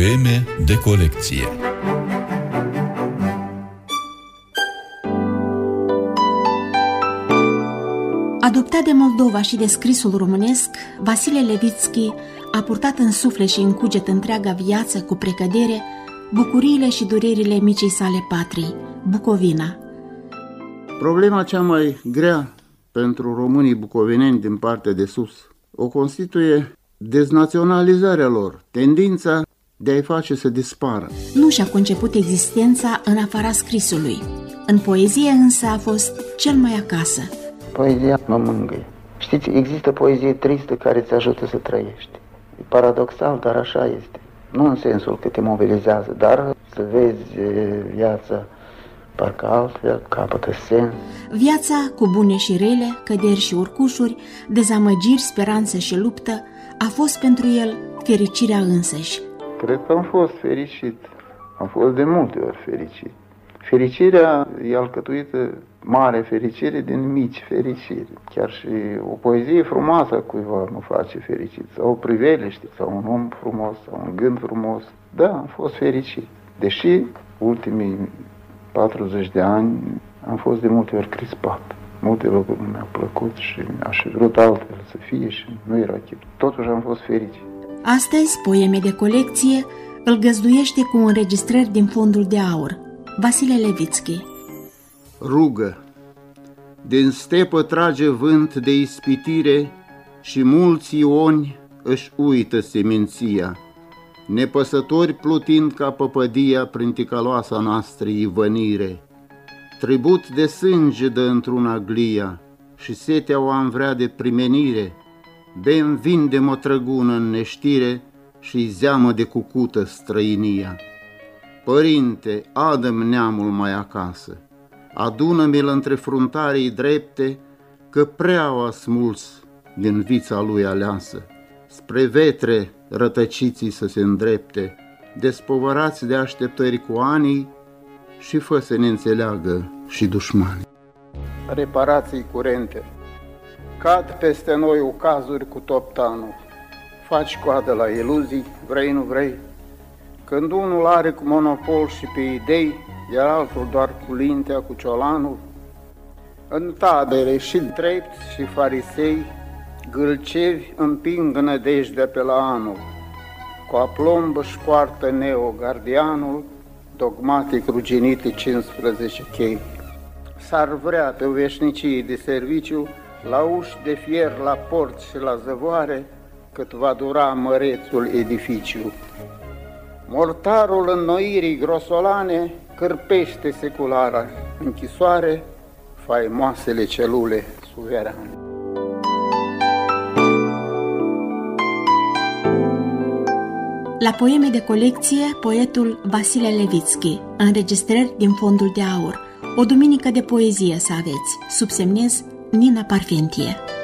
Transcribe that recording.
Poeme de colecție Adoptat de Moldova și de scrisul românesc, Vasile Levitski a purtat în suflet și în cuget întreaga viață cu precădere bucuriile și durerile micii sale patrii, Bucovina. Problema cea mai grea pentru românii bucovineni din partea de sus o constituie deznaționalizarea lor, tendința de a-i face să dispară. Nu și-a conceput existența în afara scrisului. În poezie însă a fost cel mai acasă. Poezia mă mângâie. Știți, există poezie tristă care îți ajută să trăiești. E paradoxal, dar așa este. Nu în sensul că te mobilizează, dar să vezi viața parcă altfel, capătă sens. Viața cu bune și rele, căderi și urcușuri, dezamăgiri, speranță și luptă, a fost pentru el fericirea însăși. Cred că am fost fericit. Am fost de multe ori fericit. Fericirea e alcătuită mare fericire din mici fericiri. Chiar și o poezie frumoasă cuiva mă face fericit, sau o priveliște, sau un om frumos, sau un gând frumos. Da, am fost fericit. Deși ultimii 40 de ani am fost de multe ori crispat. Multe lucruri nu mi-au plăcut și aș fi vrut altfel să fie și nu era chip. Totuși am fost fericit. Astăzi, poeme de colecție îl găzduiește cu înregistrări din fondul de aur. Vasile Levitski Rugă Din stepă trage vânt de ispitire și mulți ioni își uită seminția, nepăsători plutind ca păpădia prin ticaloasa noastră ivănire. Tribut de sânge dă într-una glia și setea o am vrea de primenire, bem vin de mătrăgună în neștire și zeamă de cucută străinia. Părinte, adăm neamul mai acasă, adună-mi-l între fruntarii drepte, că prea au asmuls din vița lui aleasă, spre vetre rătăciții să se îndrepte, despovărați de așteptări cu anii și fă să ne înțeleagă și dușmani. Reparații curente Cad peste noi cazuri cu toptanul, faci coadă la iluzii, vrei nu vrei, când unul are cu monopol și pe idei, iar altul doar cu lintea, cu ciolanul, în tabere și drept și farisei, gâlcevi împing nădejdea pe la anul, cu aplomb își poartă Neo gardianul, dogmatic ruginite 15 chei. S-ar vrea pe veșnicii de serviciu, la uși de fier, la porți și la zăvoare, cât va dura mărețul edificiu. Mortarul înnoirii grosolane cârpește seculara închisoare faimoasele celule suverane. La poeme de colecție, poetul Vasile Levitski, înregistrări din Fondul de Aur, o duminică de poezie să aveți, subsemnez Nina Parfentie.